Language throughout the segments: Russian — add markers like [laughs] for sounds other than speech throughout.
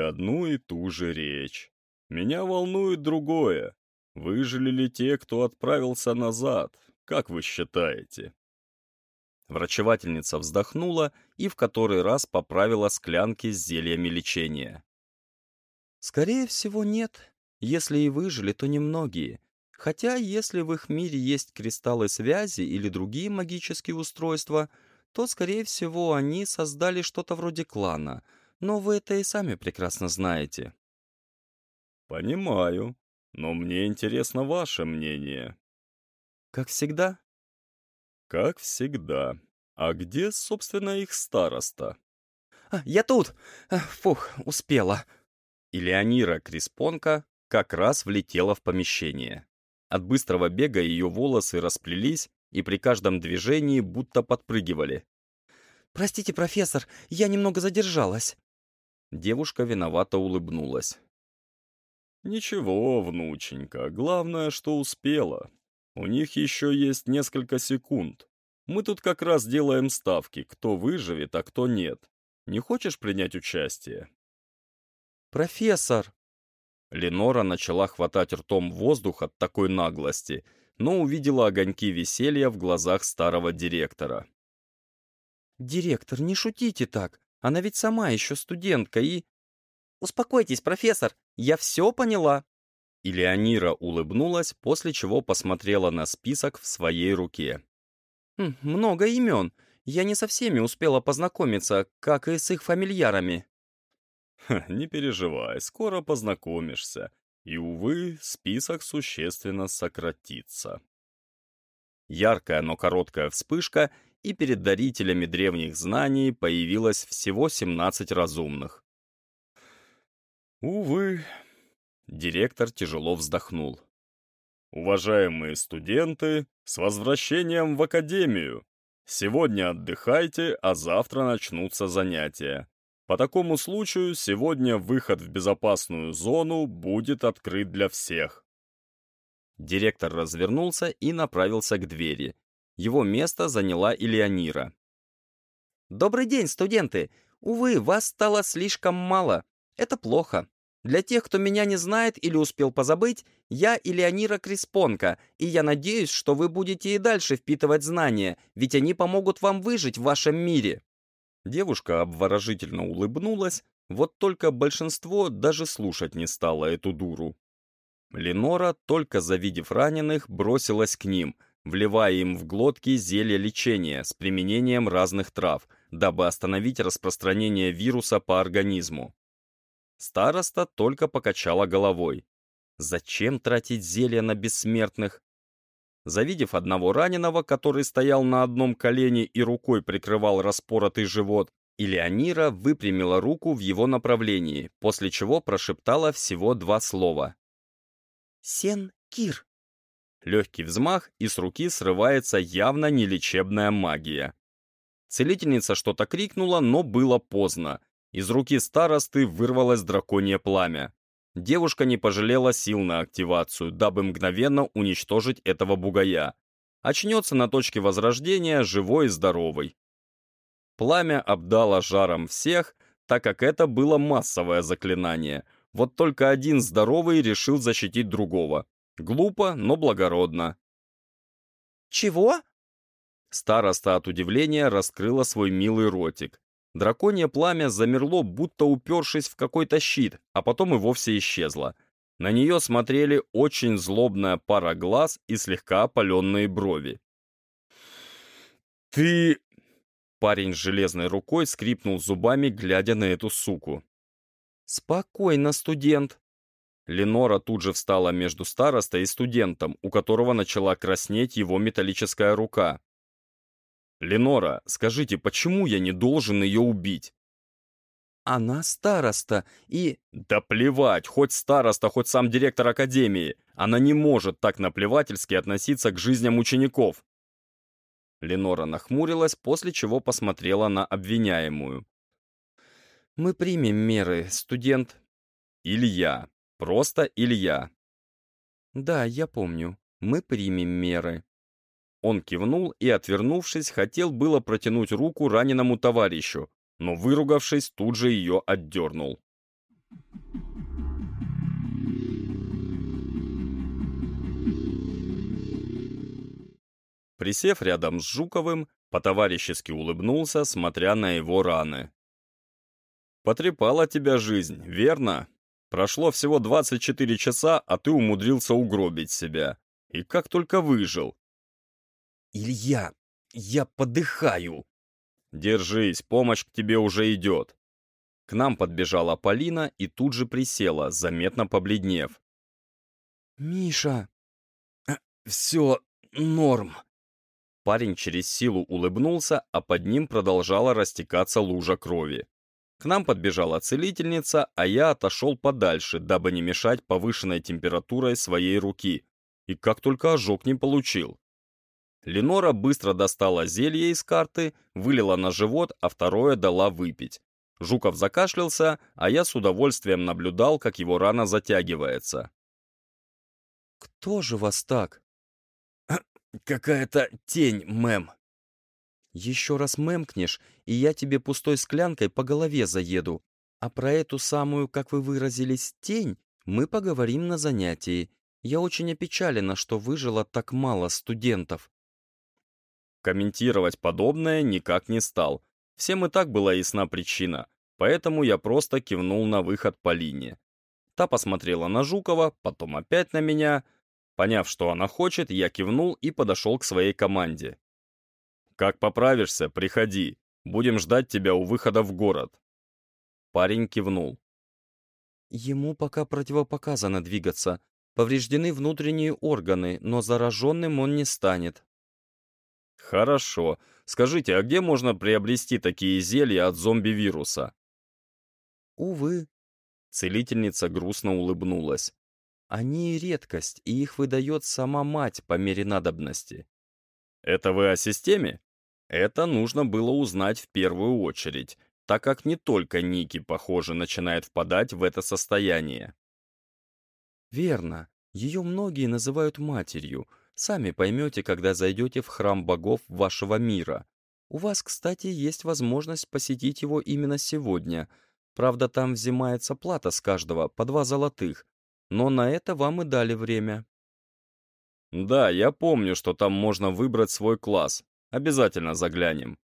одну и ту же речь. Меня волнует другое. Выжили ли те, кто отправился назад? Как вы считаете? Врачевательница вздохнула и в который раз поправила склянки с зельями лечения. Скорее всего, нет. Если и выжили, то немногие. Хотя, если в их мире есть кристаллы связи или другие магические устройства, то, скорее всего, они создали что-то вроде клана. Но вы это и сами прекрасно знаете. Понимаю. Но мне интересно ваше мнение. Как всегда? Как всегда. А где, собственно, их староста? А, я тут! А, фух, успела. И Леонира Криспонка как раз влетела в помещение. От быстрого бега ее волосы расплелись и при каждом движении будто подпрыгивали. «Простите, профессор, я немного задержалась». Девушка виновато улыбнулась. «Ничего, внученька, главное, что успела. У них еще есть несколько секунд. Мы тут как раз делаем ставки, кто выживет, а кто нет. Не хочешь принять участие?» «Профессор!» Ленора начала хватать ртом воздух от такой наглости, но увидела огоньки веселья в глазах старого директора. «Директор, не шутите так. Она ведь сама еще студентка и...» «Успокойтесь, профессор, я все поняла». И Леонира улыбнулась, после чего посмотрела на список в своей руке. «Хм, «Много имен. Я не со всеми успела познакомиться, как и с их фамильярами». Ха, «Не переживай, скоро познакомишься. И, увы, список существенно сократится». Яркая, но короткая вспышка, и перед дарителями древних знаний появилось всего 17 разумных. Увы, директор тяжело вздохнул. Уважаемые студенты, с возвращением в академию! Сегодня отдыхайте, а завтра начнутся занятия. По такому случаю сегодня выход в безопасную зону будет открыт для всех. Директор развернулся и направился к двери. Его место заняла Илеонира. «Добрый день, студенты! Увы, вас стало слишком мало. Это плохо. Для тех, кто меня не знает или успел позабыть, я Илеонира Криспонка, и я надеюсь, что вы будете и дальше впитывать знания, ведь они помогут вам выжить в вашем мире». Девушка обворожительно улыбнулась, вот только большинство даже слушать не стало эту дуру. Ленора, только завидев раненых, бросилась к ним, вливая им в глотки зелье лечения с применением разных трав, дабы остановить распространение вируса по организму. Староста только покачала головой. Зачем тратить зелье на бессмертных? Завидев одного раненого, который стоял на одном колене и рукой прикрывал распоротый живот, Илеонира выпрямила руку в его направлении, после чего прошептала всего два слова. «Сен-Кир». Легкий взмах, и с руки срывается явно нелечебная магия. Целительница что-то крикнула, но было поздно. Из руки старосты вырвалось драконье пламя. Девушка не пожалела сил на активацию, дабы мгновенно уничтожить этого бугая. Очнется на точке возрождения живой и здоровый. Пламя обдало жаром всех, так как это было массовое заклинание. Вот только один здоровый решил защитить другого. Глупо, но благородно. «Чего?» Староста от удивления раскрыла свой милый ротик. Драконье пламя замерло, будто упершись в какой-то щит, а потом и вовсе исчезло. На нее смотрели очень злобная пара глаз и слегка опаленные брови. «Ты...» Парень с железной рукой скрипнул зубами, глядя на эту суку. «Спокойно, студент!» Ленора тут же встала между старостой и студентом, у которого начала краснеть его металлическая рука. «Ленора, скажите, почему я не должен ее убить?» «Она староста и...» «Да плевать, хоть староста, хоть сам директор академии. Она не может так наплевательски относиться к жизням учеников». Ленора нахмурилась, после чего посмотрела на обвиняемую. «Мы примем меры, студент». «Илья. Просто Илья. «Да, я помню. Мы примем меры». Он кивнул и, отвернувшись, хотел было протянуть руку раненому товарищу, но, выругавшись, тут же ее отдернул. Присев рядом с Жуковым, по-товарищески улыбнулся, смотря на его раны. «Потрепала тебя жизнь, верно?» Прошло всего 24 часа, а ты умудрился угробить себя. И как только выжил». «Илья, я подыхаю!» «Держись, помощь к тебе уже идет». К нам подбежала Полина и тут же присела, заметно побледнев. «Миша!» «Э, «Все норм!» Парень через силу улыбнулся, а под ним продолжала растекаться лужа крови. К нам подбежала целительница, а я отошел подальше, дабы не мешать повышенной температурой своей руки. И как только ожог не получил. Ленора быстро достала зелье из карты, вылила на живот, а второе дала выпить. Жуков закашлялся, а я с удовольствием наблюдал, как его рана затягивается. «Кто же вас так?» [clears throat] «Какая-то тень, мэм». «Еще раз мэмкнешь, и я тебе пустой склянкой по голове заеду. А про эту самую, как вы выразились, тень мы поговорим на занятии. Я очень опечалена, что выжило так мало студентов». Комментировать подобное никак не стал. Всем и так была ясна причина, поэтому я просто кивнул на выход по линии. Та посмотрела на Жукова, потом опять на меня. Поняв, что она хочет, я кивнул и подошел к своей команде. «Как поправишься, приходи. Будем ждать тебя у выхода в город». Парень кивнул. «Ему пока противопоказано двигаться. Повреждены внутренние органы, но зараженным он не станет. Хорошо. Скажите, а где можно приобрести такие зелья от зомби-вируса? Увы. Целительница грустно улыбнулась. Они редкость, и их выдает сама мать по мере надобности. Это вы о системе? Это нужно было узнать в первую очередь, так как не только Ники, похоже, начинает впадать в это состояние. Верно. Ее многие называют матерью — Сами поймете, когда зайдете в храм богов вашего мира. У вас, кстати, есть возможность посетить его именно сегодня. Правда, там взимается плата с каждого по два золотых. Но на это вам и дали время. Да, я помню, что там можно выбрать свой класс. Обязательно заглянем.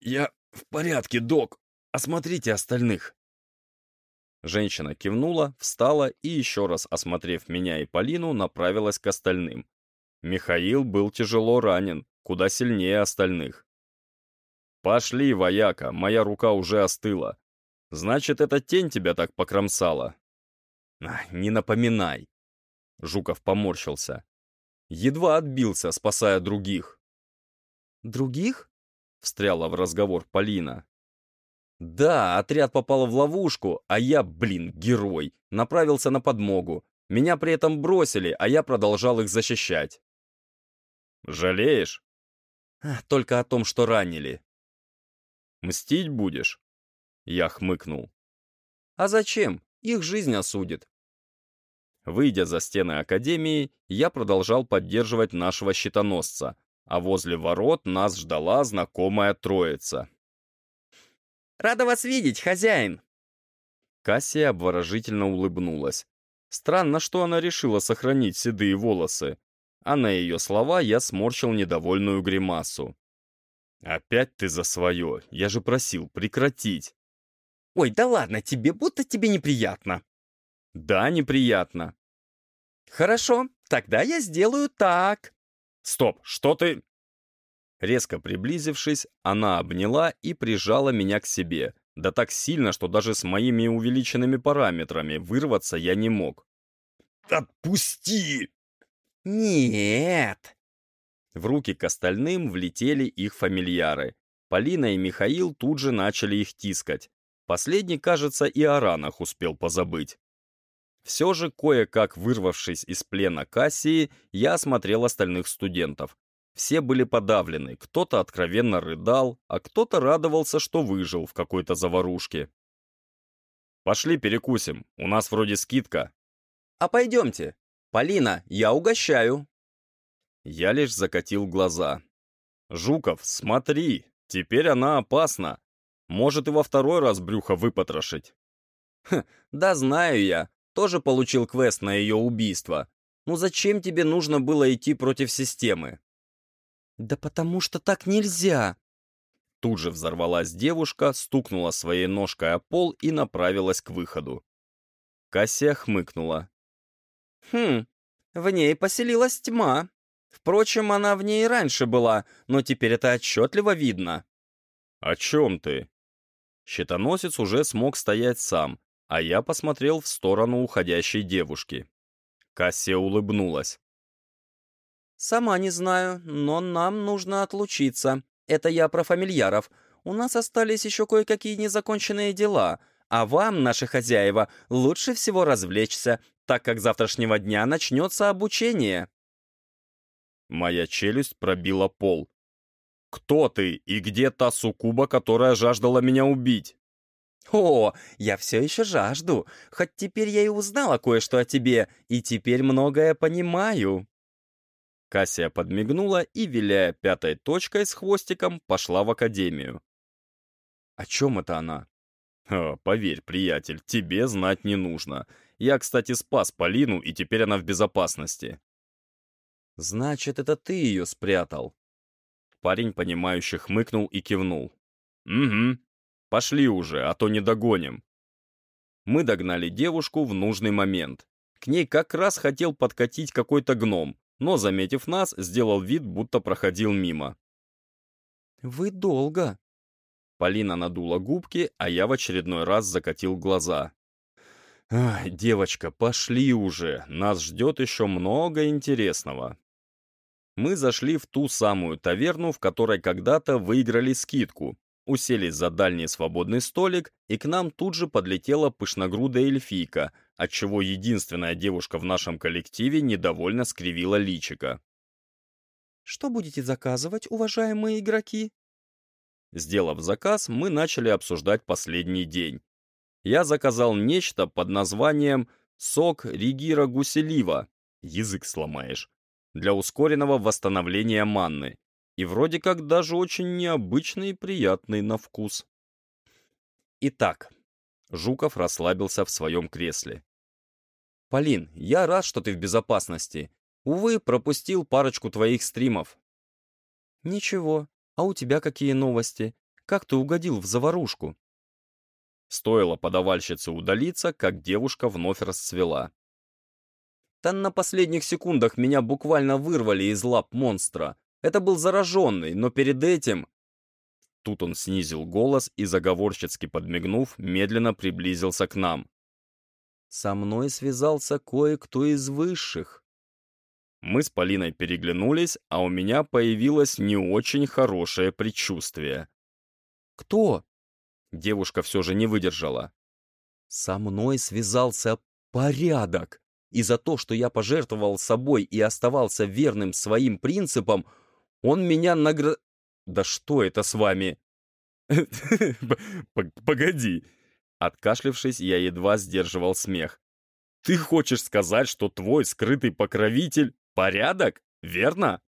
Я в порядке, док. Осмотрите остальных. Женщина кивнула, встала и, еще раз осмотрев меня и Полину, направилась к остальным. Михаил был тяжело ранен, куда сильнее остальных. «Пошли, вояка, моя рука уже остыла. Значит, эта тень тебя так покромсала?» «Не напоминай!» Жуков поморщился. Едва отбился, спасая других. «Других?» — встряла в разговор Полина. Да, отряд попал в ловушку, а я, блин, герой, направился на подмогу. Меня при этом бросили, а я продолжал их защищать. Жалеешь? Только о том, что ранили. Мстить будешь? Я хмыкнул. А зачем? Их жизнь осудит. Выйдя за стены Академии, я продолжал поддерживать нашего щитоносца, а возле ворот нас ждала знакомая троица. Рада вас видеть, хозяин!» Кассия обворожительно улыбнулась. Странно, что она решила сохранить седые волосы. А на ее слова я сморщил недовольную гримасу. «Опять ты за свое! Я же просил прекратить!» «Ой, да ладно тебе, будто тебе неприятно!» «Да, неприятно!» «Хорошо, тогда я сделаю так!» «Стоп, что ты...» Резко приблизившись, она обняла и прижала меня к себе, да так сильно, что даже с моими увеличенными параметрами вырваться я не мог. «Отпусти!» «Нет!» В руки к остальным влетели их фамильяры. Полина и Михаил тут же начали их тискать. Последний, кажется, и о ранах успел позабыть. Все же, кое-как вырвавшись из плена Кассии, я осмотрел остальных студентов. Все были подавлены, кто-то откровенно рыдал, а кто-то радовался, что выжил в какой-то заварушке. «Пошли перекусим, у нас вроде скидка». «А пойдемте. Полина, я угощаю». Я лишь закатил глаза. «Жуков, смотри, теперь она опасна. Может и во второй раз брюхо выпотрошить». «Хм, да знаю я. Тоже получил квест на ее убийство. Ну зачем тебе нужно было идти против системы?» «Да потому что так нельзя!» Тут же взорвалась девушка, стукнула своей ножкой о пол и направилась к выходу. Кассия хмыкнула. «Хм, в ней поселилась тьма. Впрочем, она в ней и раньше была, но теперь это отчетливо видно». «О чем ты?» Щитоносец уже смог стоять сам, а я посмотрел в сторону уходящей девушки. Кассия улыбнулась. «Сама не знаю, но нам нужно отлучиться. Это я про фамильяров. У нас остались еще кое-какие незаконченные дела, а вам, наши хозяева, лучше всего развлечься, так как завтрашнего дня начнется обучение». Моя челюсть пробила пол. «Кто ты и где та суккуба, которая жаждала меня убить?» «О, я все еще жажду, хоть теперь я и узнала кое-что о тебе, и теперь многое понимаю». Кассия подмигнула и, виляя пятой точкой с хвостиком, пошла в академию. «О чем это она?» О, «Поверь, приятель, тебе знать не нужно. Я, кстати, спас Полину, и теперь она в безопасности». «Значит, это ты ее спрятал?» Парень, понимающе хмыкнул и кивнул. «Угу. Пошли уже, а то не догоним». Мы догнали девушку в нужный момент. К ней как раз хотел подкатить какой-то гном, но, заметив нас, сделал вид, будто проходил мимо. «Вы долго». Полина надула губки, а я в очередной раз закатил глаза. «Ай, девочка, пошли уже, нас ждет еще много интересного». Мы зашли в ту самую таверну, в которой когда-то выиграли скидку, уселись за дальний свободный столик, и к нам тут же подлетела пышногрудая эльфийка, отчего единственная девушка в нашем коллективе недовольно скривила личика. «Что будете заказывать, уважаемые игроки?» Сделав заказ, мы начали обсуждать последний день. Я заказал нечто под названием «Сок Ригира Гуселива». Язык сломаешь. Для ускоренного восстановления манны. И вроде как даже очень необычный и приятный на вкус. Итак, Жуков расслабился в своем кресле. «Полин, я рад, что ты в безопасности. Увы, пропустил парочку твоих стримов». «Ничего. А у тебя какие новости? Как ты угодил в заварушку?» Стоило подавальщице удалиться, как девушка вновь расцвела. «Там на последних секундах меня буквально вырвали из лап монстра. Это был зараженный, но перед этим...» Тут он снизил голос и, заговорщицки подмигнув, медленно приблизился к нам. Со мной связался кое-кто из высших. Мы с Полиной переглянулись, а у меня появилось не очень хорошее предчувствие. «Кто?» Девушка все же не выдержала. «Со мной связался порядок, и за то, что я пожертвовал собой и оставался верным своим принципам, он меня награ... Да что это с вами?» [laughs] «Погоди!» Откашлившись, я едва сдерживал смех. «Ты хочешь сказать, что твой скрытый покровитель — порядок, верно?»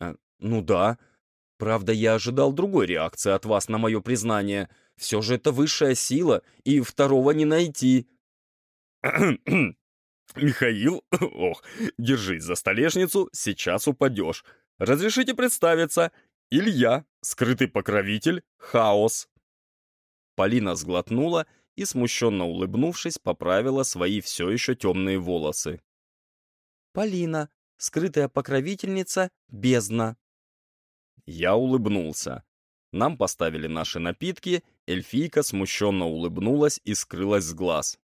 а, «Ну да. Правда, я ожидал другой реакции от вас на мое признание. Все же это высшая сила, и второго не найти». [clears throat] «Михаил, [clears throat] ох, держись за столешницу, сейчас упадешь. Разрешите представиться. Илья, скрытый покровитель, хаос». Полина сглотнула и, смущенно улыбнувшись, поправила свои все еще темные волосы. «Полина, скрытая покровительница, бездна». Я улыбнулся. Нам поставили наши напитки, эльфийка смущенно улыбнулась и скрылась с глаз.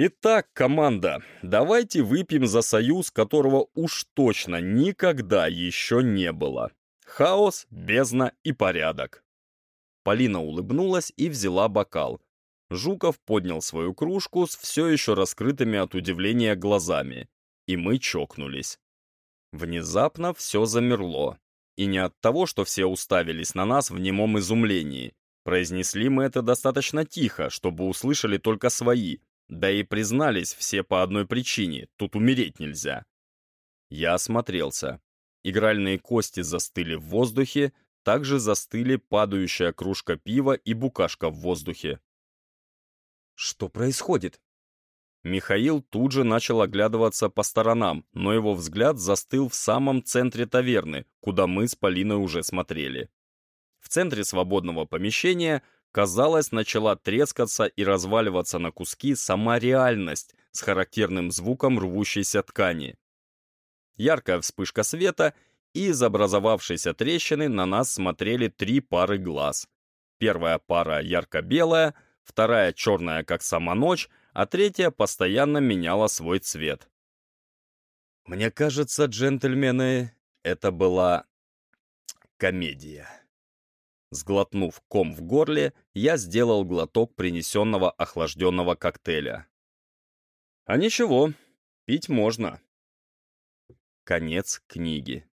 Итак, команда, давайте выпьем за союз, которого уж точно никогда еще не было. Хаос, бездна и порядок. Полина улыбнулась и взяла бокал. Жуков поднял свою кружку с все еще раскрытыми от удивления глазами, и мы чокнулись. Внезапно все замерло. И не от того, что все уставились на нас в немом изумлении. Произнесли мы это достаточно тихо, чтобы услышали только свои, да и признались все по одной причине, тут умереть нельзя. Я осмотрелся. Игральные кости застыли в воздухе, также застыли падающая кружка пива и букашка в воздухе. «Что происходит?» Михаил тут же начал оглядываться по сторонам, но его взгляд застыл в самом центре таверны, куда мы с Полиной уже смотрели. В центре свободного помещения, казалось, начала трескаться и разваливаться на куски сама реальность с характерным звуком рвущейся ткани. Яркая вспышка света, и из образовавшейся трещины на нас смотрели три пары глаз. Первая пара ярко-белая, вторая черная, как сама ночь, а третья постоянно меняла свой цвет. Мне кажется, джентльмены, это была комедия. Сглотнув ком в горле, я сделал глоток принесенного охлажденного коктейля. А ничего, пить можно. Конец книги.